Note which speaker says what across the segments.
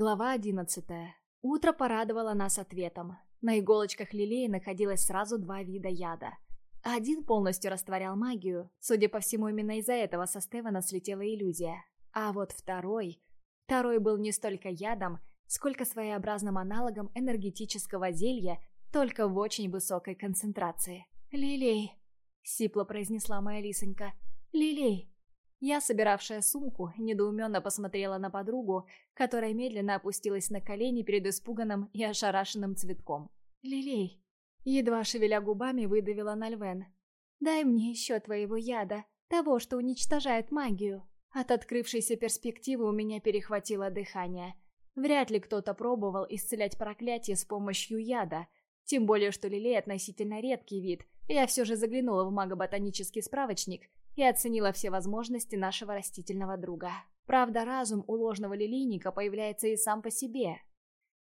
Speaker 1: Глава одиннадцатая. Утро порадовало нас ответом. На иголочках лилии находилось сразу два вида яда. Один полностью растворял магию. Судя по всему, именно из-за этого со Стевана слетела иллюзия. А вот второй... Второй был не столько ядом, сколько своеобразным аналогом энергетического зелья, только в очень высокой концентрации. «Лилей!» — сипло произнесла моя лисонька. «Лилей!» Я, собиравшая сумку, недоуменно посмотрела на подругу, которая медленно опустилась на колени перед испуганным и ошарашенным цветком. «Лилей!» Едва шевеля губами, выдавила Нальвен. «Дай мне еще твоего яда, того, что уничтожает магию». От открывшейся перспективы у меня перехватило дыхание. Вряд ли кто-то пробовал исцелять проклятие с помощью яда, тем более, что лилей относительно редкий вид. Я все же заглянула в магоботанический справочник и оценила все возможности нашего растительного друга. Правда, разум у ложного лилийника появляется и сам по себе.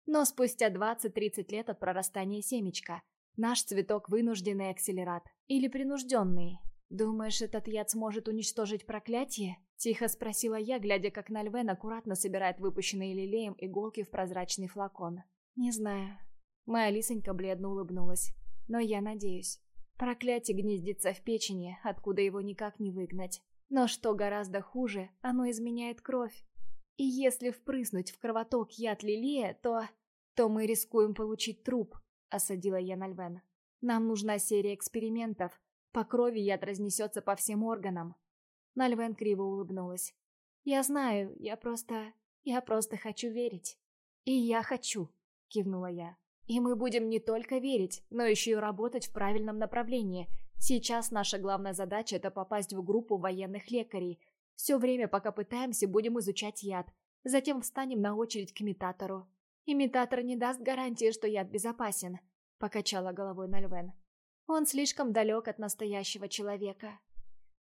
Speaker 1: Но спустя 20-30 лет от прорастания семечка наш цветок вынужденный акселерат или принужденный. «Думаешь, этот яд сможет уничтожить проклятие?» – тихо спросила я, глядя, как Нальвен аккуратно собирает выпущенные лилеем иголки в прозрачный флакон. «Не знаю». Моя лисонька бледно улыбнулась. «Но я надеюсь. Проклятие гнездится в печени, откуда его никак не выгнать. Но что гораздо хуже, оно изменяет кровь. И если впрыснуть в кровоток яд лилия, то... то мы рискуем получить труп, осадила я Нальвен. Нам нужна серия экспериментов. По крови яд разнесется по всем органам. Нальвен криво улыбнулась. «Я знаю, я просто... я просто хочу верить». «И я хочу», — кивнула я. И мы будем не только верить, но еще и работать в правильном направлении. Сейчас наша главная задача – это попасть в группу военных лекарей. Все время, пока пытаемся, будем изучать яд. Затем встанем на очередь к имитатору. Имитатор не даст гарантии, что яд безопасен, покачала головой Нальвен. Он слишком далек от настоящего человека.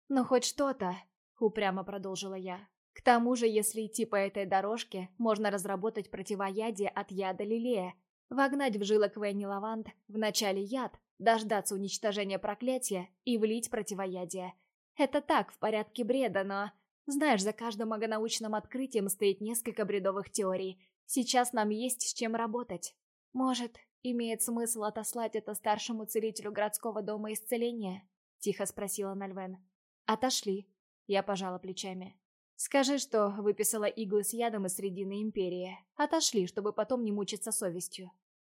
Speaker 1: Но хоть что-то, упрямо продолжила я. К тому же, если идти по этой дорожке, можно разработать противоядие от яда лилея, Вогнать в жилок Венни Лавант вначале яд, дождаться уничтожения проклятия и влить противоядие. Это так, в порядке бреда, но... Знаешь, за каждым магонаучным открытием стоит несколько бредовых теорий. Сейчас нам есть с чем работать. Может, имеет смысл отослать это старшему целителю городского дома исцеления? Тихо спросила Нальвен. Отошли. Я пожала плечами. Скажи, что выписала иглы с ядом из Средины Империи. Отошли, чтобы потом не мучиться совестью.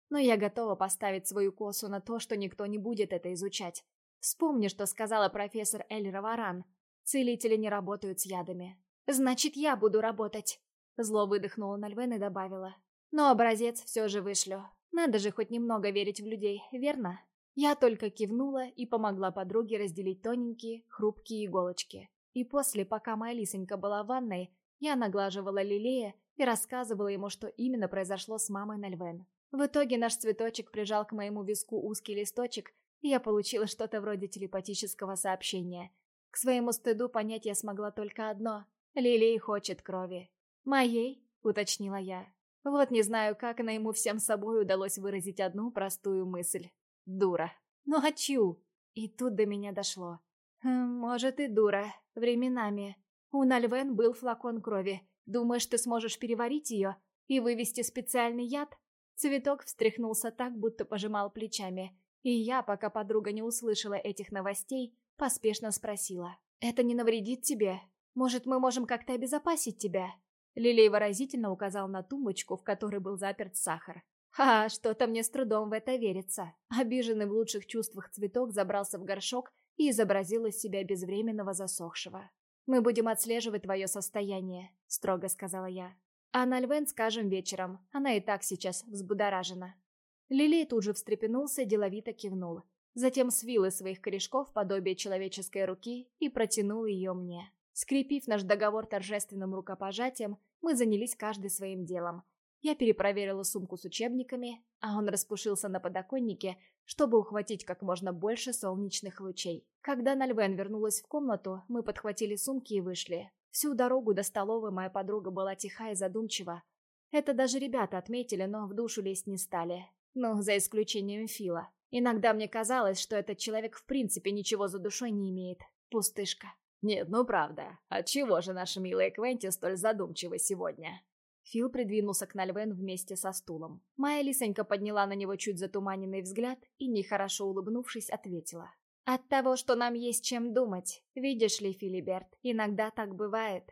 Speaker 1: Но я готова поставить свою косу на то, что никто не будет это изучать. Вспомни, что сказала профессор Эльра Варан. Целители не работают с ядами. Значит, я буду работать. Зло выдохнула Нальвен и добавила. Но образец все же вышлю. Надо же хоть немного верить в людей, верно? Я только кивнула и помогла подруге разделить тоненькие, хрупкие иголочки. И после, пока моя лисонька была в ванной, я наглаживала Лилея и рассказывала ему, что именно произошло с мамой Нальвен. В итоге наш цветочек прижал к моему виску узкий листочек, и я получила что-то вроде телепатического сообщения. К своему стыду понять я смогла только одно — Лилей хочет крови. «Моей?» — уточнила я. Вот не знаю, как она ему всем собой удалось выразить одну простую мысль. Дура. Ну а чью? И тут до меня дошло. «Может, и дура. Временами. У Нальвен был флакон крови. Думаешь, ты сможешь переварить ее и вывести специальный яд?» Цветок встряхнулся так, будто пожимал плечами. И я, пока подруга не услышала этих новостей, поспешно спросила. «Это не навредит тебе? Может, мы можем как-то обезопасить тебя?» Лилей выразительно указал на тумбочку, в которой был заперт сахар. «Ха, что-то мне с трудом в это верится». Обиженный в лучших чувствах цветок забрался в горшок и изобразил из себя безвременного засохшего. «Мы будем отслеживать твое состояние», — строго сказала я. «А на Львен скажем вечером, она и так сейчас взбудоражена». Лилей тут же встрепенулся, деловито кивнул. Затем свил из своих корешков подобие человеческой руки и протянул ее мне. Скрепив наш договор торжественным рукопожатием, мы занялись каждый своим делом. Я перепроверила сумку с учебниками, а он распушился на подоконнике, чтобы ухватить как можно больше солнечных лучей. Когда Нальвен вернулась в комнату, мы подхватили сумки и вышли. Всю дорогу до столовой моя подруга была тиха и задумчива. Это даже ребята отметили, но в душу лезть не стали. Ну, за исключением Фила. Иногда мне казалось, что этот человек в принципе ничего за душой не имеет. Пустышка.
Speaker 2: Нет, ну правда. Отчего же наша милая Квенти столь задумчива сегодня?
Speaker 1: Фил придвинулся к Нальвен вместе со стулом. Моя лисонька подняла на него чуть затуманенный взгляд и, нехорошо улыбнувшись, ответила. «От того, что нам есть чем думать. Видишь ли, Филиберт, иногда так бывает.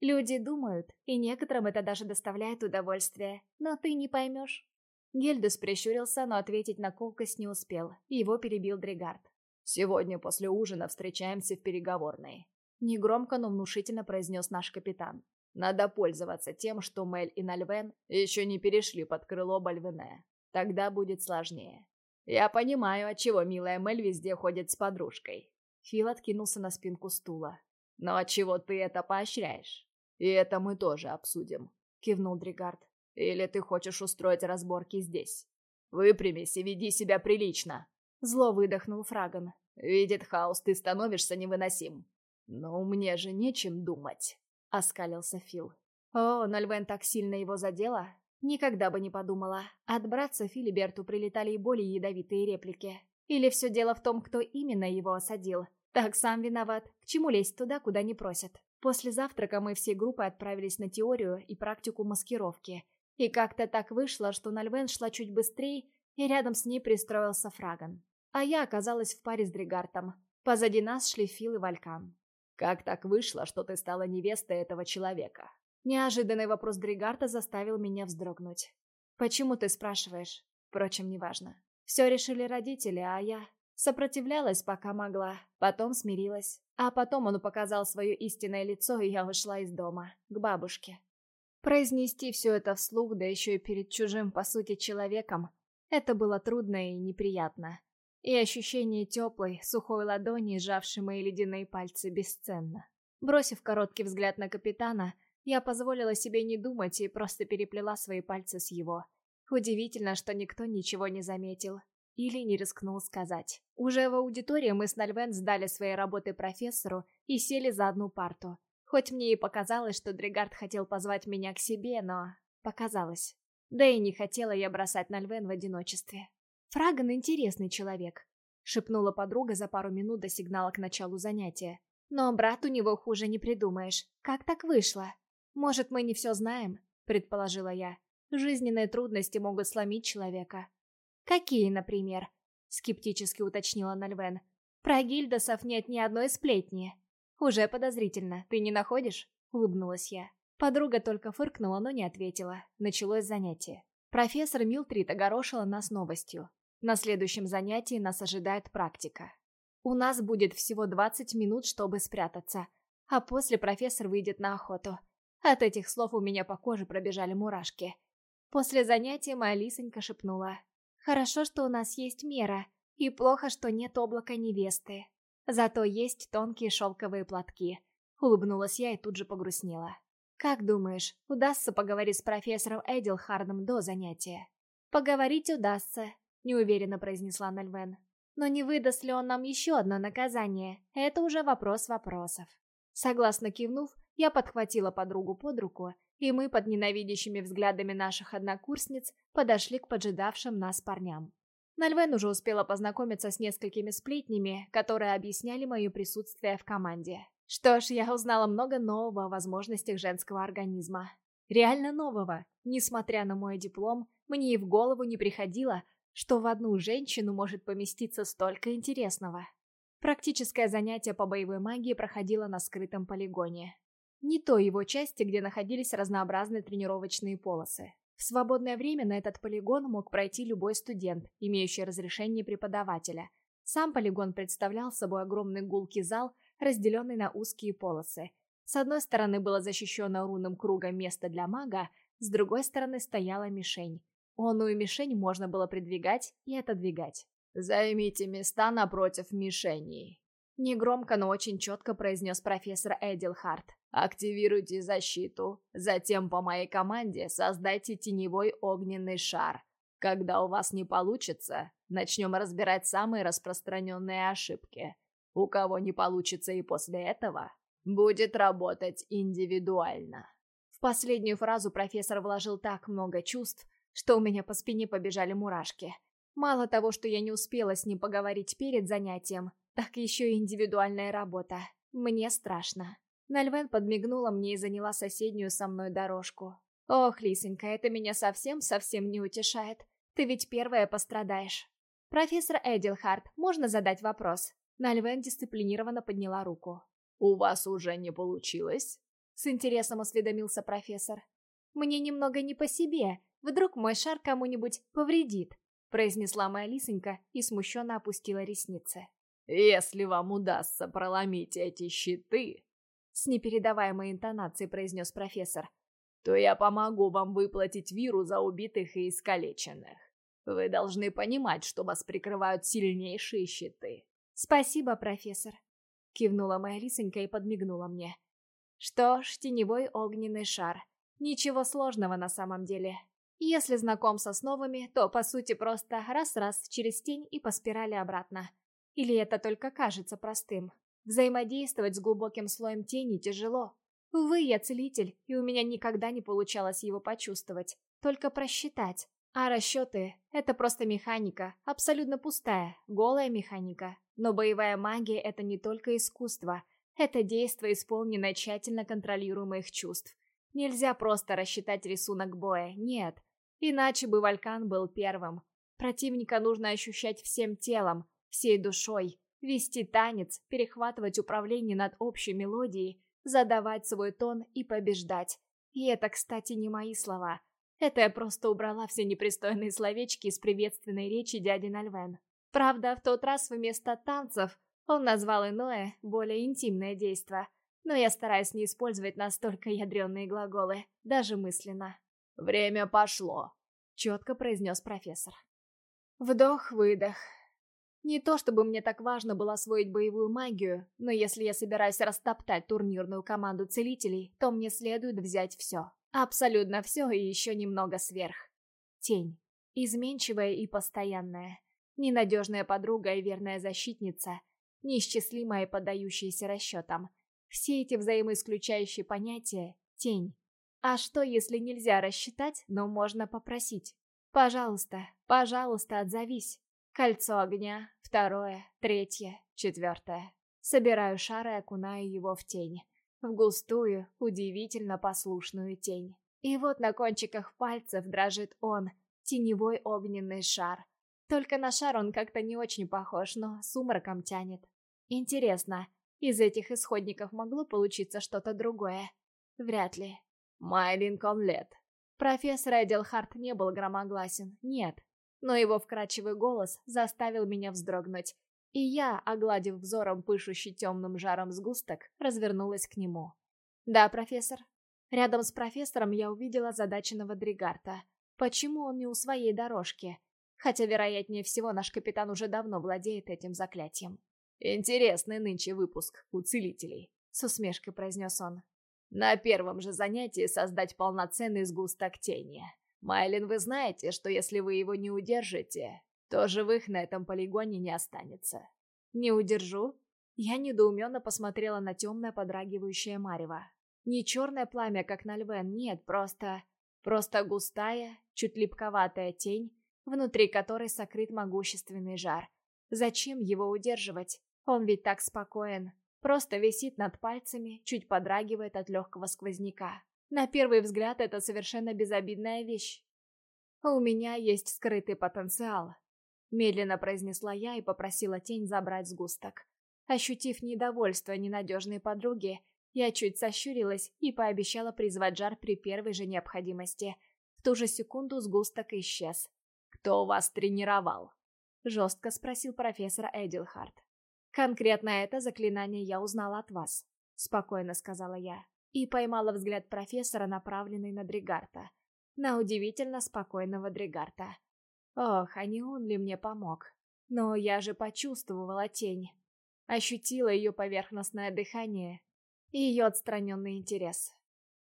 Speaker 1: Люди думают, и некоторым это даже доставляет удовольствие, но ты не поймешь». Гельдус прищурился, но ответить на колкость не успел. Его перебил Дригард.
Speaker 2: «Сегодня после ужина встречаемся в переговорной», —
Speaker 1: негромко, но внушительно произнес наш капитан.
Speaker 2: Надо пользоваться тем, что Мель и Нальвен еще не перешли под крыло Бальвене. Тогда будет сложнее. Я понимаю, отчего милая Мель везде ходит с подружкой.
Speaker 1: Фил откинулся на спинку стула.
Speaker 2: Но отчего ты это поощряешь? И это мы тоже обсудим, кивнул Дригард. Или ты хочешь устроить разборки здесь? Выпрямись и веди себя прилично.
Speaker 1: Зло выдохнул Фраган.
Speaker 2: Видит хаос, ты становишься невыносим. Но мне же нечем думать. — оскалился Фил.
Speaker 1: О, но Львен так сильно его задела. Никогда бы не подумала. От братца Филиберту прилетали и более ядовитые реплики. Или все дело в том, кто именно его осадил. Так сам виноват. К чему лезть туда, куда не просят? После завтрака мы всей группой отправились на теорию и практику маскировки. И как-то так вышло, что Нальвен шла чуть быстрее, и рядом с ней пристроился Фраган. А я оказалась в паре с Дригартом. Позади нас шли Фил и Валькан.
Speaker 2: «Как так вышло, что ты стала невестой этого человека?»
Speaker 1: Неожиданный вопрос Дригарта заставил меня вздрогнуть. «Почему ты спрашиваешь?» Впрочем, неважно. Все решили родители, а я... Сопротивлялась, пока могла, потом смирилась. А потом он показал свое истинное лицо, и я ушла из дома, к бабушке. Произнести все это вслух, да еще и перед чужим, по сути, человеком, это было трудно и неприятно. И ощущение теплой, сухой ладони, сжавшей мои ледяные пальцы, бесценно. Бросив короткий взгляд на капитана, я позволила себе не думать и просто переплела свои пальцы с его. Удивительно, что никто ничего не заметил. Или не рискнул сказать. Уже в аудитории мы с Нальвен сдали свои работы профессору и сели за одну парту. Хоть мне и показалось, что Дригард хотел позвать меня к себе, но... Показалось. Да и не хотела я бросать Нальвен в одиночестве. «Фраган интересный человек», — шепнула подруга за пару минут до сигнала к началу занятия. «Но брат у него хуже не придумаешь. Как так вышло? Может, мы не все знаем?» — предположила я. «Жизненные трудности могут сломить человека». «Какие, например?» — скептически уточнила Нальвен. «Про Гильдасов нет ни одной сплетни». «Уже подозрительно, ты не находишь?» — улыбнулась я. Подруга только фыркнула, но не ответила. Началось занятие. Профессор Милтрид огорошила нас новостью. На следующем занятии нас ожидает практика. У нас будет всего 20 минут, чтобы спрятаться, а после профессор выйдет на охоту. От этих слов у меня по коже пробежали мурашки. После занятия моя лисонька шепнула. «Хорошо, что у нас есть мера, и плохо, что нет облака невесты. Зато есть тонкие шелковые платки». Улыбнулась я и тут же погрустнела. «Как думаешь, удастся поговорить с профессором Эдилхардом до занятия?» «Поговорить удастся», неуверенно произнесла Нальвен. Но не выдаст ли он нам еще одно наказание? Это уже вопрос вопросов. Согласно кивнув, я подхватила подругу под руку, и мы под ненавидящими взглядами наших однокурсниц подошли к поджидавшим нас парням. Нальвен уже успела познакомиться с несколькими сплетнями, которые объясняли мое присутствие в команде. Что ж, я узнала много нового о возможностях женского организма. Реально нового. Несмотря на мой диплом, мне и в голову не приходило, что в одну женщину может поместиться столько интересного. Практическое занятие по боевой магии проходило на скрытом полигоне. Не той его части, где находились разнообразные тренировочные полосы. В свободное время на этот полигон мог пройти любой студент, имеющий разрешение преподавателя. Сам полигон представлял собой огромный гулкий зал, разделенный на узкие полосы. С одной стороны было защищено рунным кругом место для мага, с другой стороны стояла мишень. Онную мишень можно было придвигать и отодвигать.
Speaker 2: «Займите места напротив мишеней», —
Speaker 1: негромко, но очень четко произнес профессор Эдилхарт.
Speaker 2: «Активируйте защиту. Затем по моей команде создайте теневой огненный шар. Когда у вас не получится, начнем разбирать самые распространенные ошибки. У кого не получится и после этого, будет работать индивидуально».
Speaker 1: В последнюю фразу профессор вложил так много чувств, что у меня по спине побежали мурашки. Мало того, что я не успела с ним поговорить перед занятием, так еще и индивидуальная работа. Мне страшно. Нальвен подмигнула мне и заняла соседнюю со мной дорожку. Ох, Лисонька, это меня совсем-совсем не утешает. Ты ведь первая пострадаешь. Профессор Эдилхарт, можно задать вопрос? Нальвен дисциплинированно подняла руку.
Speaker 2: «У вас уже не получилось?»
Speaker 1: С интересом осведомился профессор. «Мне немного не по себе. Вдруг мой шар кому-нибудь повредит?» произнесла моя лисонька и смущенно опустила ресницы.
Speaker 2: «Если вам удастся проломить эти щиты»,
Speaker 1: с непередаваемой интонацией произнес профессор,
Speaker 2: то я помогу вам выплатить виру за убитых и искалеченных. Вы должны понимать, что вас прикрывают сильнейшие щиты.
Speaker 1: Спасибо, профессор. Кивнула моя лисонька и подмигнула мне. Что ж, теневой огненный шар. Ничего сложного на самом деле. Если знаком с основами, то по сути просто раз-раз через тень и по спирали обратно. Или это только кажется простым? Взаимодействовать с глубоким слоем тени тяжело. Увы, я целитель, и у меня никогда не получалось его почувствовать, только просчитать. А расчеты — это просто механика, абсолютно пустая, голая механика. Но боевая магия — это не только искусство, это действо, исполненное тщательно контролируемых чувств. Нельзя просто рассчитать рисунок боя, нет. Иначе бы Валькан был первым. Противника нужно ощущать всем телом, всей душой, вести танец, перехватывать управление над общей мелодией, задавать свой тон и побеждать. И это, кстати, не мои слова. Это я просто убрала все непристойные словечки из приветственной речи дяди Нальвен. Правда, в тот раз вместо танцев он назвал иное, более интимное действо. Но я стараюсь не использовать настолько ядреные глаголы, даже мысленно.
Speaker 2: «Время пошло», —
Speaker 1: четко произнес профессор. Вдох-выдох. Не то чтобы мне так важно было освоить боевую магию, но если я собираюсь растоптать турнирную команду целителей, то мне следует взять все. Абсолютно все и еще немного сверх. Тень. Изменчивая и постоянная. Ненадежная подруга и верная защитница. Неисчислимая и поддающаяся расчетам. Все эти взаимоисключающие понятия – тень. А что, если нельзя рассчитать, но можно попросить? Пожалуйста, пожалуйста, отзовись. Кольцо огня, второе, третье, четвертое. Собираю шар и окунаю его в тень. В густую, удивительно послушную тень. И вот на кончиках пальцев дрожит он, теневой огненный шар. Только на шар он как-то не очень похож, но сумраком тянет. Интересно, из этих исходников могло получиться что-то другое? Вряд ли.
Speaker 2: Майлин Конлет.
Speaker 1: Профессор Эдилхарт не был громогласен, нет. Но его вкрадчивый голос заставил меня вздрогнуть. И я, огладив взором пышущий темным жаром сгусток, развернулась к нему. «Да, профессор». Рядом с профессором я увидела задаченного Дригарта. Почему он не у своей дорожки? Хотя, вероятнее всего, наш капитан уже давно владеет этим заклятием.
Speaker 2: «Интересный нынче выпуск у целителей», — с усмешкой произнес он. «На первом же занятии создать полноценный сгусток тени. Майлин, вы знаете, что если вы его не удержите, то живых на этом полигоне не останется».
Speaker 1: «Не удержу?» Я недоуменно посмотрела на темное подрагивающее марево. Не черное пламя, как на львен, нет, просто... Просто густая, чуть липковатая тень, внутри которой сокрыт могущественный жар. Зачем его удерживать? Он ведь так спокоен. Просто висит над пальцами, чуть подрагивает от легкого сквозняка. На первый взгляд это совершенно безобидная вещь. «У меня есть скрытый потенциал», — медленно произнесла я и попросила тень забрать сгусток. Ощутив недовольство ненадежной подруги, я чуть сощурилась и пообещала призвать жар при первой же необходимости. В ту же секунду сгусток исчез.
Speaker 2: «Кто вас тренировал?»
Speaker 1: — жестко спросил профессор Эдилхарт. «Конкретно это заклинание я узнала от вас», — спокойно сказала я. И поймала взгляд профессора, направленный на Дригарта. На удивительно спокойного Дригарта. Ох, а не он ли мне помог? Но я же почувствовала тень. Ощутила ее поверхностное дыхание и ее отстраненный интерес.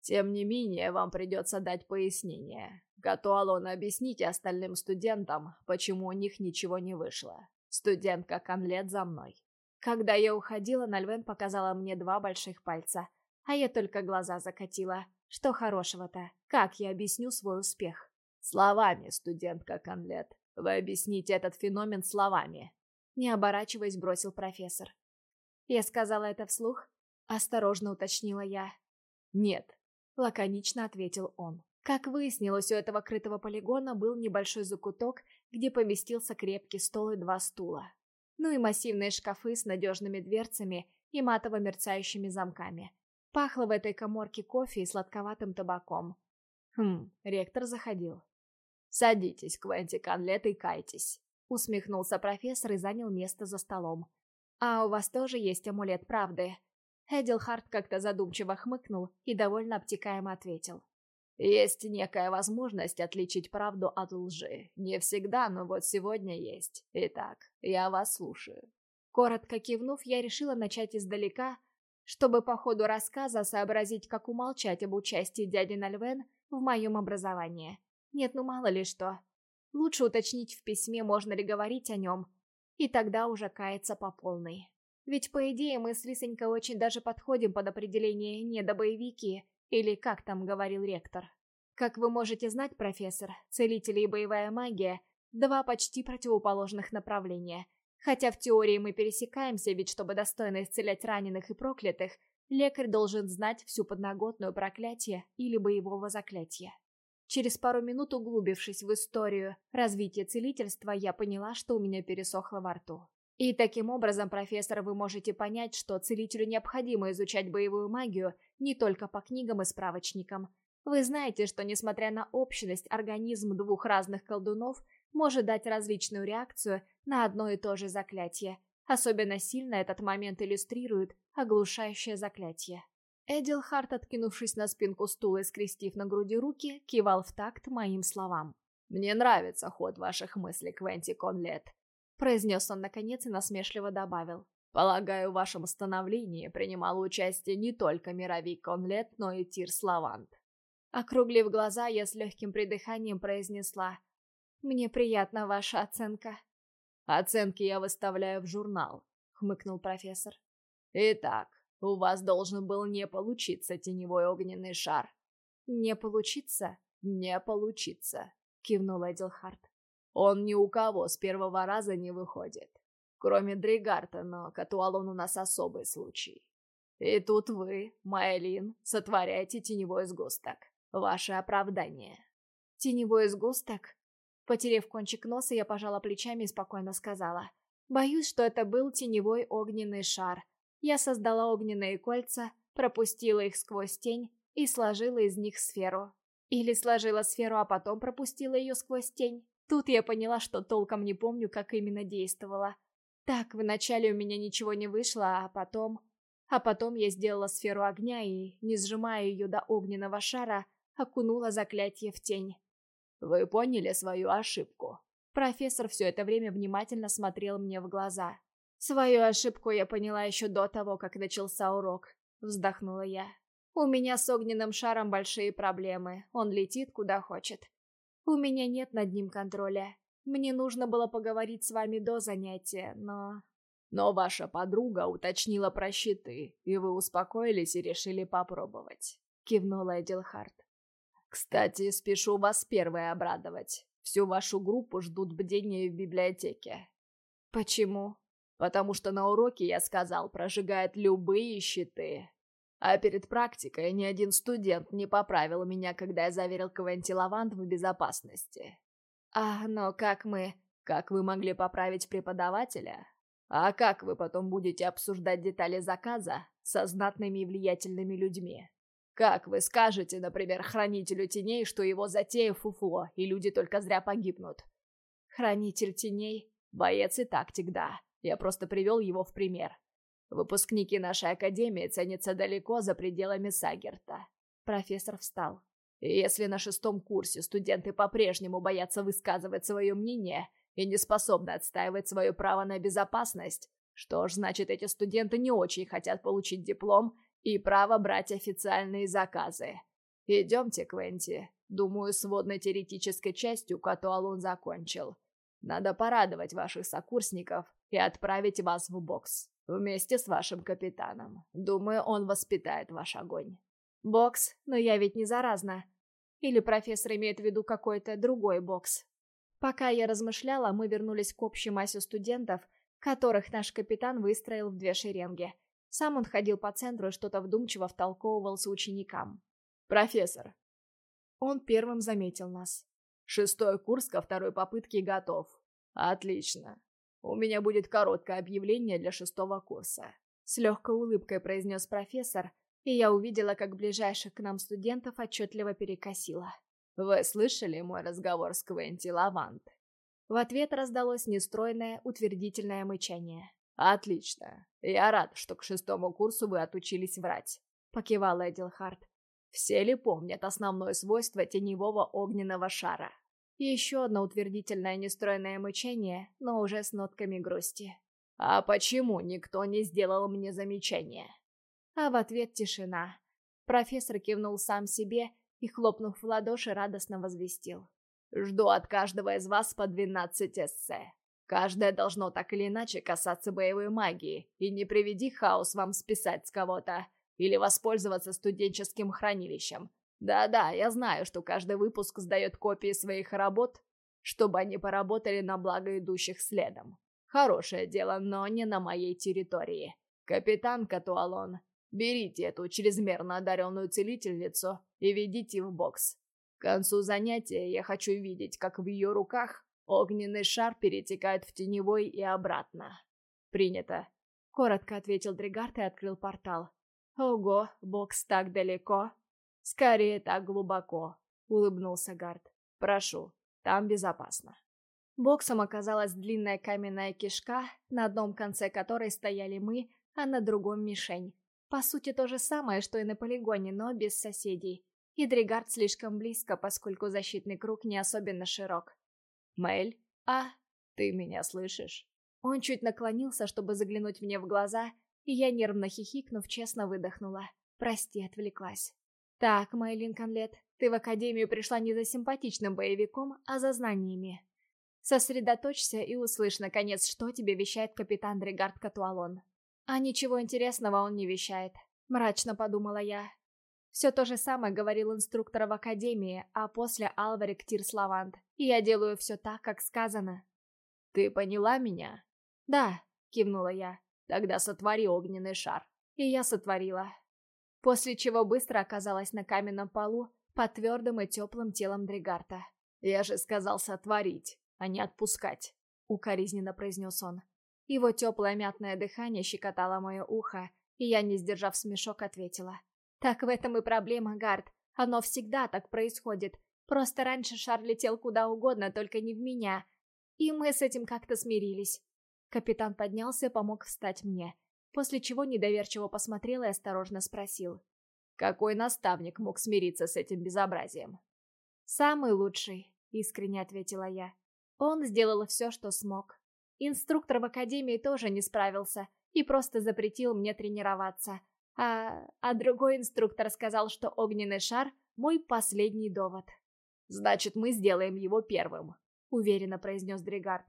Speaker 2: Тем не менее, вам придется дать пояснение. Катуалон, объясните остальным студентам, почему у них ничего не вышло. Студентка Конлет за мной.
Speaker 1: Когда я уходила, Нальвен показала мне два больших пальца, а я только глаза закатила. Что хорошего-то? Как я объясню свой успех?
Speaker 2: Словами, студентка Конлет. Вы объясните этот феномен словами.
Speaker 1: Не оборачиваясь, бросил профессор. Я сказала это вслух? Осторожно уточнила я.
Speaker 2: Нет,
Speaker 1: лаконично ответил он. Как выяснилось, у этого крытого полигона был небольшой закуток, где поместился крепкий стол и два стула. Ну и массивные шкафы с надежными дверцами и матово-мерцающими замками. Пахло в этой коморке кофе и сладковатым табаком. Хм, ректор заходил.
Speaker 2: «Садитесь, Квенти Конлет, и кайтесь», —
Speaker 1: усмехнулся профессор и занял место за столом. «А у вас тоже есть амулет правды?» Эдилхард как-то задумчиво хмыкнул и довольно обтекаемо ответил.
Speaker 2: Есть некая возможность отличить правду от лжи. Не всегда, но вот сегодня есть. Итак, я вас слушаю.
Speaker 1: Коротко кивнув, я решила начать издалека, чтобы по ходу рассказа сообразить, как умолчать об участии дяди Нальвен в моем образовании. Нет, ну мало ли что. Лучше уточнить в письме, можно ли говорить о нем, и тогда уже каяться по полной. Ведь, по идее, мы с Лисонькой очень даже подходим под определение недобоевики, или как там говорил ректор. Как вы можете знать, профессор, целители и боевая магия – два почти противоположных направления. Хотя в теории мы пересекаемся, ведь чтобы достойно исцелять раненых и проклятых, лекарь должен знать всю подноготную проклятия или боевого заклятия. Через пару минут, углубившись в историю развития целительства, я поняла, что у меня пересохло во рту. И таким образом, профессор, вы можете понять, что целителю необходимо изучать боевую магию не только по книгам и справочникам. Вы знаете, что, несмотря на общность, организм двух разных колдунов может дать различную реакцию на одно и то же заклятие. Особенно сильно этот момент иллюстрирует оглушающее заклятие. Эдилхарт, откинувшись на спинку стула и скрестив на груди руки, кивал в такт моим словам.
Speaker 2: «Мне нравится ход ваших мыслей, Квенти Конлет
Speaker 1: произнес он наконец и насмешливо добавил.
Speaker 2: «Полагаю, в вашем становлении принимал участие не только Мировик Конлет, но и Тирс Лавант».
Speaker 1: Округлив глаза, я с легким придыханием произнесла. «Мне приятна ваша оценка».
Speaker 2: «Оценки я выставляю в журнал», — хмыкнул профессор. «Итак, у вас должен был не получиться теневой огненный шар».
Speaker 1: «Не получиться?»
Speaker 2: «Не получиться», — кивнул Эдилхарт. Он ни у кого с первого раза не выходит. Кроме Дригарта, но Катуалон у нас особый случай. И тут вы, Майлин, сотворяете теневой сгусток. Ваше оправдание.
Speaker 1: Теневой сгусток? Потерев кончик носа, я пожала плечами и спокойно сказала. Боюсь, что это был теневой огненный шар. Я создала огненные кольца, пропустила их сквозь тень и сложила из них сферу. Или сложила сферу, а потом пропустила ее сквозь тень. Тут я поняла, что толком не помню, как именно действовала. Так, вначале у меня ничего не вышло, а потом... А потом я сделала сферу огня и, не сжимая ее до огненного шара, окунула заклятие в тень.
Speaker 2: «Вы поняли свою ошибку?»
Speaker 1: Профессор все это время внимательно смотрел мне в глаза. «Свою ошибку я поняла еще до того, как начался урок», — вздохнула я. «У меня с огненным шаром большие проблемы. Он летит куда хочет. У меня нет над ним контроля. Мне нужно было поговорить с вами до занятия, но...
Speaker 2: Но ваша подруга уточнила про щиты, и вы успокоились и решили попробовать. Кивнула Эдилхард. Кстати, спешу вас первой обрадовать. Всю вашу группу ждут бдения в библиотеке.
Speaker 1: Почему?
Speaker 2: Потому что на уроке я сказал, прожигает любые щиты. А перед практикой ни один студент не поправил меня, когда я заверил Квенти Лавант в безопасности.
Speaker 1: А, но как мы...
Speaker 2: Как вы могли поправить преподавателя? А как вы потом будете обсуждать детали заказа со знатными и влиятельными людьми? Как вы скажете, например, хранителю теней, что его затея фуфло, и люди только зря погибнут?
Speaker 1: Хранитель теней?
Speaker 2: Боец и тактик, да. Я просто привел его в пример. Выпускники нашей академии ценятся далеко за пределами Сагерта. Профессор встал. Если на шестом курсе студенты по-прежнему боятся высказывать свое мнение и не способны отстаивать свое право на безопасность, что ж, значит, эти студенты не очень хотят получить диплом и право брать официальные заказы. Идемте, Квенти. Думаю, с водно-теоретической частью Катуалун закончил. Надо порадовать ваших сокурсников и отправить вас в бокс. Вместе с вашим капитаном. Думаю, он воспитает ваш огонь.
Speaker 1: Бокс? Но я ведь не заразна. Или профессор имеет в виду какой-то другой бокс? Пока я размышляла, мы вернулись к общей массе студентов, которых наш капитан выстроил в две шеренги. Сам он ходил по центру и что-то вдумчиво втолковывался ученикам.
Speaker 2: «Профессор,
Speaker 1: Он первым заметил нас.
Speaker 2: Шестой курс ко второй попытке готов. Отлично. У меня будет короткое объявление для шестого курса.
Speaker 1: С легкой улыбкой произнес профессор, и я увидела, как ближайших к нам студентов отчетливо перекосило.
Speaker 2: «Вы слышали мой разговор с Квенти Лавант?»
Speaker 1: В ответ раздалось нестройное, утвердительное мычание.
Speaker 2: «Отлично. Я рад, что к шестому курсу вы отучились врать», — покивал Эдилхард. «Все ли помнят основное свойство теневого огненного шара?»
Speaker 1: Еще одно утвердительное нестройное мычание, но уже с нотками грусти.
Speaker 2: «А почему никто не сделал мне замечания?»
Speaker 1: А в ответ тишина. Профессор кивнул сам себе и, хлопнув в ладоши, радостно возвестил.
Speaker 2: «Жду от каждого из вас по 12 эссе. Каждое должно так или иначе касаться боевой магии, и не приведи хаос вам списать с кого-то или воспользоваться студенческим хранилищем. Да-да, я знаю, что каждый выпуск сдает копии своих работ, чтобы они поработали на благо идущих следом. Хорошее дело, но не на моей территории. Капитан Катуалон, берите эту чрезмерно одаренную целительницу и ведите в бокс. К концу занятия я хочу видеть, как в ее руках огненный шар перетекает в теневой и обратно. Принято.
Speaker 1: Коротко ответил Дригард и открыл портал. Ого, бокс так далеко.
Speaker 2: Скорее так глубоко, улыбнулся Гард. Прошу, там безопасно.
Speaker 1: Боксом оказалась длинная каменная кишка, на одном конце которой стояли мы, а на другом мишень. По сути, то же самое, что и на полигоне, но без соседей. И Дригард слишком близко, поскольку защитный круг не особенно широк.
Speaker 2: «Мэль, а, ты меня слышишь?»
Speaker 1: Он чуть наклонился, чтобы заглянуть мне в глаза, и я, нервно хихикнув, честно выдохнула. «Прости, отвлеклась». «Так, Мэйлин Конлет, ты в Академию пришла не за симпатичным боевиком, а за знаниями. Сосредоточься и услышь, наконец, что тебе вещает капитан Дригард Катуалон. А ничего интересного он не вещает, мрачно подумала я. Все то же самое говорил инструктор в Академии, а после Алварик Тирславант. И я делаю все так, как сказано.
Speaker 2: «Ты поняла меня?»
Speaker 1: «Да», — кивнула я.
Speaker 2: «Тогда сотвори огненный шар».
Speaker 1: И я сотворила. После чего быстро оказалась на каменном полу под твердым и теплым телом Дригарта.
Speaker 2: «Я же сказал сотворить» а не отпускать», — укоризненно произнес он.
Speaker 1: Его теплое мятное дыхание щекотало мое ухо, и я, не сдержав смешок, ответила. «Так в этом и проблема, Гард. Оно всегда так происходит. Просто раньше шар летел куда угодно, только не в меня. И мы с этим как-то смирились». Капитан поднялся и помог встать мне, после чего недоверчиво посмотрел и осторожно спросил.
Speaker 2: «Какой наставник мог смириться с этим безобразием?»
Speaker 1: «Самый лучший», — искренне ответила я. Он сделал все, что смог. Инструктор в академии тоже не справился и просто запретил мне тренироваться. А, а другой инструктор сказал, что огненный шар — мой последний довод.
Speaker 2: «Значит, мы сделаем его первым», —
Speaker 1: уверенно произнес Дригард.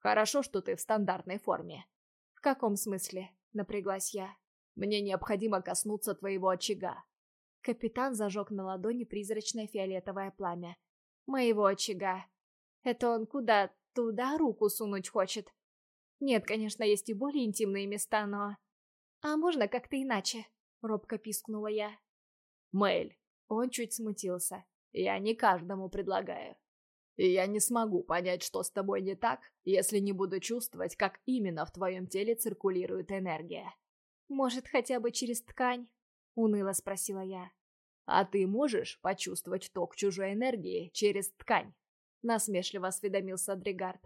Speaker 2: «Хорошо, что ты в стандартной форме».
Speaker 1: «В каком смысле?» — напряглась я.
Speaker 2: «Мне необходимо коснуться твоего очага».
Speaker 1: Капитан зажег на ладони призрачное фиолетовое пламя. «Моего очага. Это он куда туда руку сунуть хочет? Нет, конечно, есть и более интимные места, но... А можно как-то иначе? Робко пискнула я.
Speaker 2: Мэль.
Speaker 1: Он чуть смутился.
Speaker 2: Я не каждому предлагаю. И я не смогу понять, что с тобой не так, если не буду чувствовать, как именно в твоем теле циркулирует энергия.
Speaker 1: Может, хотя бы через ткань? Уныло спросила я.
Speaker 2: А ты можешь почувствовать ток чужой энергии через ткань?
Speaker 1: Насмешливо осведомился Дригард.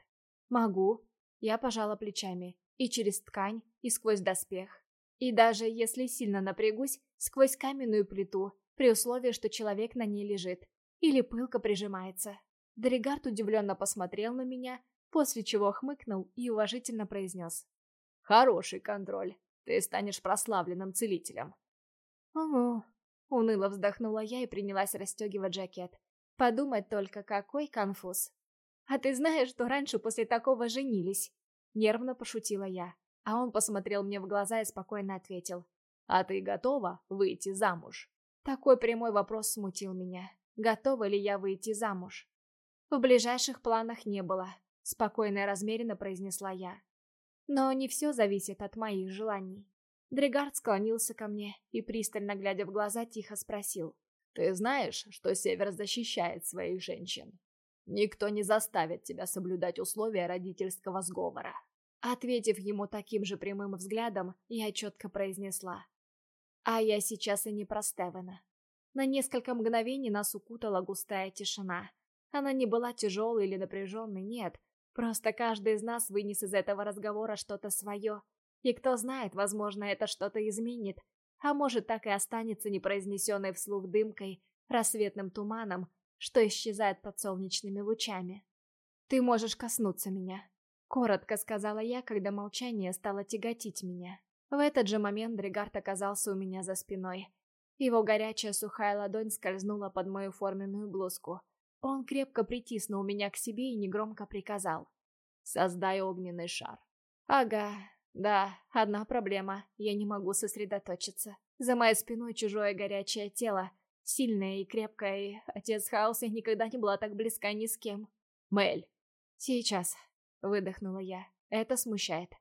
Speaker 1: «Могу». Я пожала плечами. И через ткань, и сквозь доспех. И даже если сильно напрягусь, сквозь каменную плиту, при условии, что человек на ней лежит. Или пылка прижимается. Дригард удивленно посмотрел на меня, после чего хмыкнул и уважительно произнес.
Speaker 2: «Хороший контроль. Ты станешь прославленным целителем».
Speaker 1: «Угу». Уныло вздохнула я и принялась расстегивать жакет. Подумать только, какой конфуз. А ты знаешь, что раньше после такого женились? Нервно пошутила я. А он посмотрел мне в глаза и спокойно ответил.
Speaker 2: А ты готова выйти замуж?
Speaker 1: Такой прямой вопрос смутил меня. Готова ли я выйти замуж? В ближайших планах не было, спокойно и размеренно произнесла я. Но не все зависит от моих желаний. Дригард склонился ко мне и, пристально глядя в глаза, тихо спросил.
Speaker 2: Ты знаешь, что Север защищает своих женщин? Никто не заставит тебя соблюдать условия родительского сговора.
Speaker 1: Ответив ему таким же прямым взглядом, я четко произнесла. А я сейчас и не про Стевена. На несколько мгновений нас укутала густая тишина. Она не была тяжелой или напряженной, нет. Просто каждый из нас вынес из этого разговора что-то свое. И кто знает, возможно, это что-то изменит. А может, так и останется непроизнесенной вслух дымкой, рассветным туманом, что исчезает под солнечными лучами. «Ты можешь коснуться меня», — коротко сказала я, когда молчание стало тяготить меня. В этот же момент Дригард оказался у меня за спиной. Его горячая сухая ладонь скользнула под мою форменную блузку. Он крепко притиснул меня к себе и негромко приказал. «Создай огненный шар». «Ага, да, одна проблема. Я не могу сосредоточиться. За моей спиной чужое горячее тело. Сильное и крепкое, и отец Хаоса никогда не была так близка ни с кем. Мэль. Сейчас. Выдохнула я. Это смущает.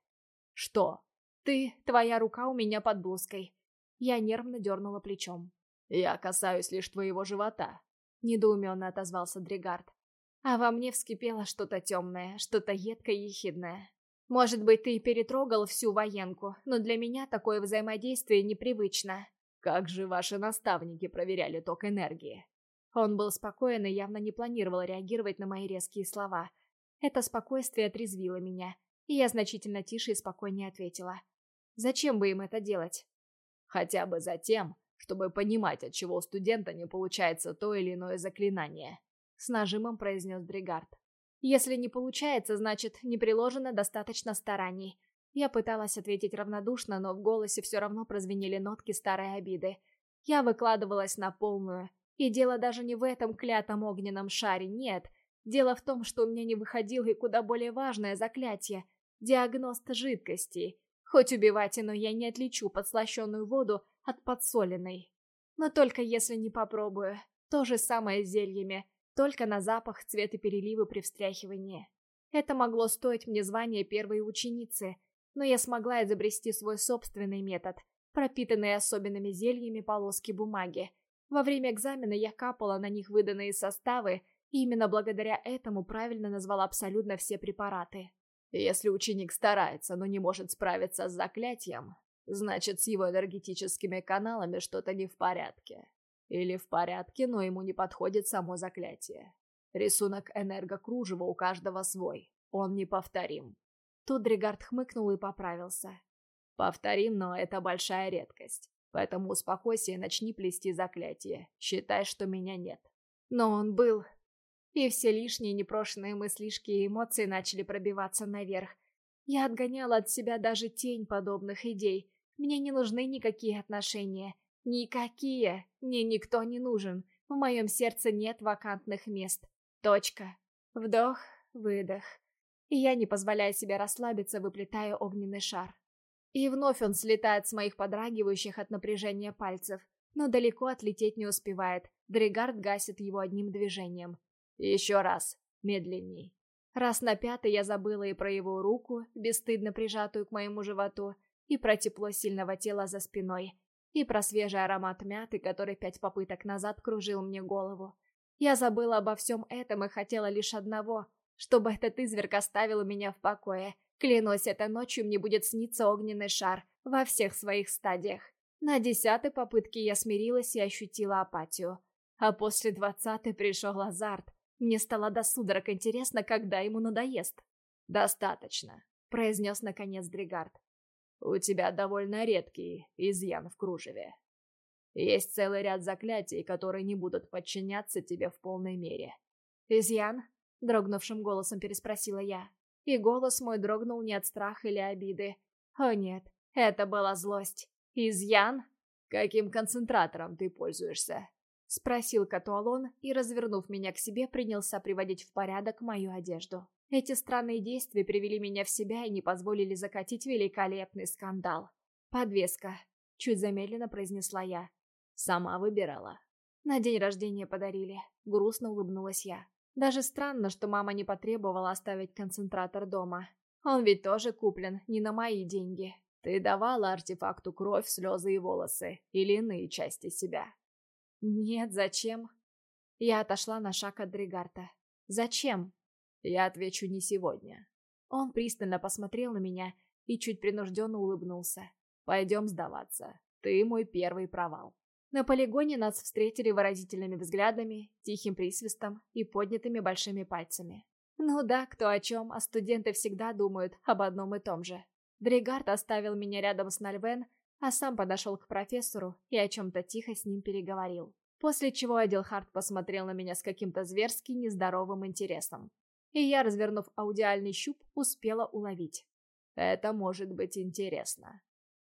Speaker 1: Что? Ты, твоя рука у меня под блузкой. Я нервно дернула плечом.
Speaker 2: «Я касаюсь лишь твоего живота», —
Speaker 1: недоуменно отозвался Дригард. А во мне вскипело что-то темное, что-то едко-ехидное. Может быть, ты перетрогал всю военку, но для меня такое взаимодействие непривычно.
Speaker 2: Как же ваши наставники проверяли ток энергии?
Speaker 1: Он был спокоен и явно не планировал реагировать на мои резкие слова. Это спокойствие отрезвило меня, и я значительно тише и спокойнее ответила. Зачем бы им это делать?
Speaker 2: Хотя бы за тем, чтобы понимать, от чего у студента не получается то или иное заклинание.
Speaker 1: С нажимом произнес Дригард. Если не получается, значит, не приложено достаточно стараний. Я пыталась ответить равнодушно, но в голосе все равно прозвенели нотки старой обиды. Я выкладывалась на полную. И дело даже не в этом клятом огненном шаре, нет. Дело в том, что у меня не выходило и куда более важное заклятие — диагност жидкостей. Хоть убивайте, но я не отличу подслащенную воду от подсоленной. Но только если не попробую. То же самое с зельями, только на запах, цвет и переливы при встряхивании. Это могло стоить мне звания первой ученицы, но я смогла изобрести свой собственный метод, пропитанный особенными зельями полоски бумаги. Во время экзамена я капала на них выданные составы, и именно благодаря этому правильно назвала абсолютно все препараты.
Speaker 2: Если ученик старается, но не может справиться с заклятием, значит, с его энергетическими каналами что-то не в порядке. Или в порядке, но ему не подходит само заклятие. Рисунок энергокружева у каждого свой. Он неповторим.
Speaker 1: Тут Дригард хмыкнул и поправился.
Speaker 2: Повторим, но это большая редкость. Поэтому успокойся и начни плести заклятие. Считай, что меня нет.
Speaker 1: Но он был и все лишние непрошенные мыслишки и эмоции начали пробиваться наверх. Я отгоняла от себя даже тень подобных идей. Мне не нужны никакие отношения. Никакие. Мне никто не нужен. В моем сердце нет вакантных мест. Точка. Вдох, выдох. И я не позволяю себе расслабиться, выплетая огненный шар. И вновь он слетает с моих подрагивающих от напряжения пальцев, но далеко отлететь не успевает. Дригард гасит его одним движением.
Speaker 2: Еще раз. Медленней.
Speaker 1: Раз на пятый я забыла и про его руку, бесстыдно прижатую к моему животу, и про тепло сильного тела за спиной, и про свежий аромат мяты, который пять попыток назад кружил мне голову. Я забыла обо всем этом и хотела лишь одного, чтобы этот изверг оставил меня в покое. Клянусь, этой ночью мне будет сниться огненный шар во всех своих стадиях. На десятой попытке я смирилась и ощутила апатию. А после двадцатой пришел азарт, мне стало до судорог интересно, когда ему надоест.
Speaker 2: «Достаточно», — произнес наконец Дригард. «У тебя довольно редкий изъян в кружеве. Есть целый ряд заклятий, которые не будут подчиняться тебе в полной мере».
Speaker 1: «Изъян?» — дрогнувшим голосом переспросила я. И голос мой дрогнул не от страха или обиды. О нет, это была злость. «Изъян?»
Speaker 2: «Каким концентратором ты пользуешься?»
Speaker 1: — спросил Катуалон и, развернув меня к себе, принялся приводить в порядок мою одежду. Эти странные действия привели меня в себя и не позволили закатить великолепный скандал. «Подвеска», — чуть замедленно произнесла я.
Speaker 2: «Сама выбирала».
Speaker 1: «На день рождения подарили», — грустно улыбнулась я. Даже странно, что мама не потребовала оставить концентратор дома. Он ведь тоже куплен не на мои деньги.
Speaker 2: Ты давала артефакту кровь, слезы и волосы, или иные части себя.
Speaker 1: «Нет, зачем?» Я отошла на шаг от Дригарта. «Зачем?»
Speaker 2: «Я отвечу не сегодня».
Speaker 1: Он пристально посмотрел на меня и чуть принужденно улыбнулся.
Speaker 2: «Пойдем сдаваться. Ты мой первый провал».
Speaker 1: На полигоне нас встретили выразительными взглядами, тихим присвистом и поднятыми большими пальцами. Ну да, кто о чем, а студенты всегда думают об одном и том же. Дригард оставил меня рядом с Нальвен, а сам подошел к профессору и о чем-то тихо с ним переговорил. После чего Адилхард посмотрел на меня с каким-то зверски нездоровым интересом. И я, развернув аудиальный щуп, успела уловить.
Speaker 2: «Это может быть интересно».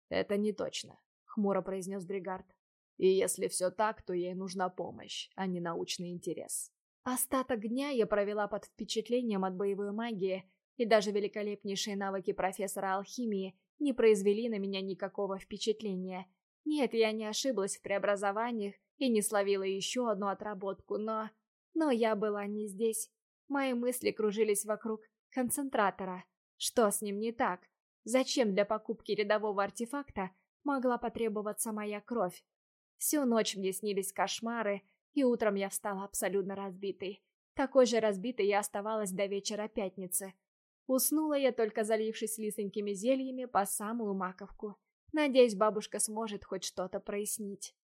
Speaker 2: «Это не точно», — хмуро произнес Дригард. И если все так, то ей нужна помощь, а не научный интерес.
Speaker 1: Остаток дня я провела под впечатлением от боевой магии, и даже великолепнейшие навыки профессора алхимии не произвели на меня никакого впечатления. Нет, я не ошиблась в преобразованиях и не словила еще одну отработку, но... Но я была не здесь. Мои мысли кружились вокруг концентратора. Что с ним не так? Зачем для покупки рядового артефакта могла потребоваться моя кровь? Всю ночь мне снились кошмары, и утром я встала абсолютно разбитой. Такой же разбитой я оставалась до вечера пятницы. Уснула я только залившись лисонькими зельями по самую маковку. Надеюсь, бабушка сможет хоть что-то прояснить.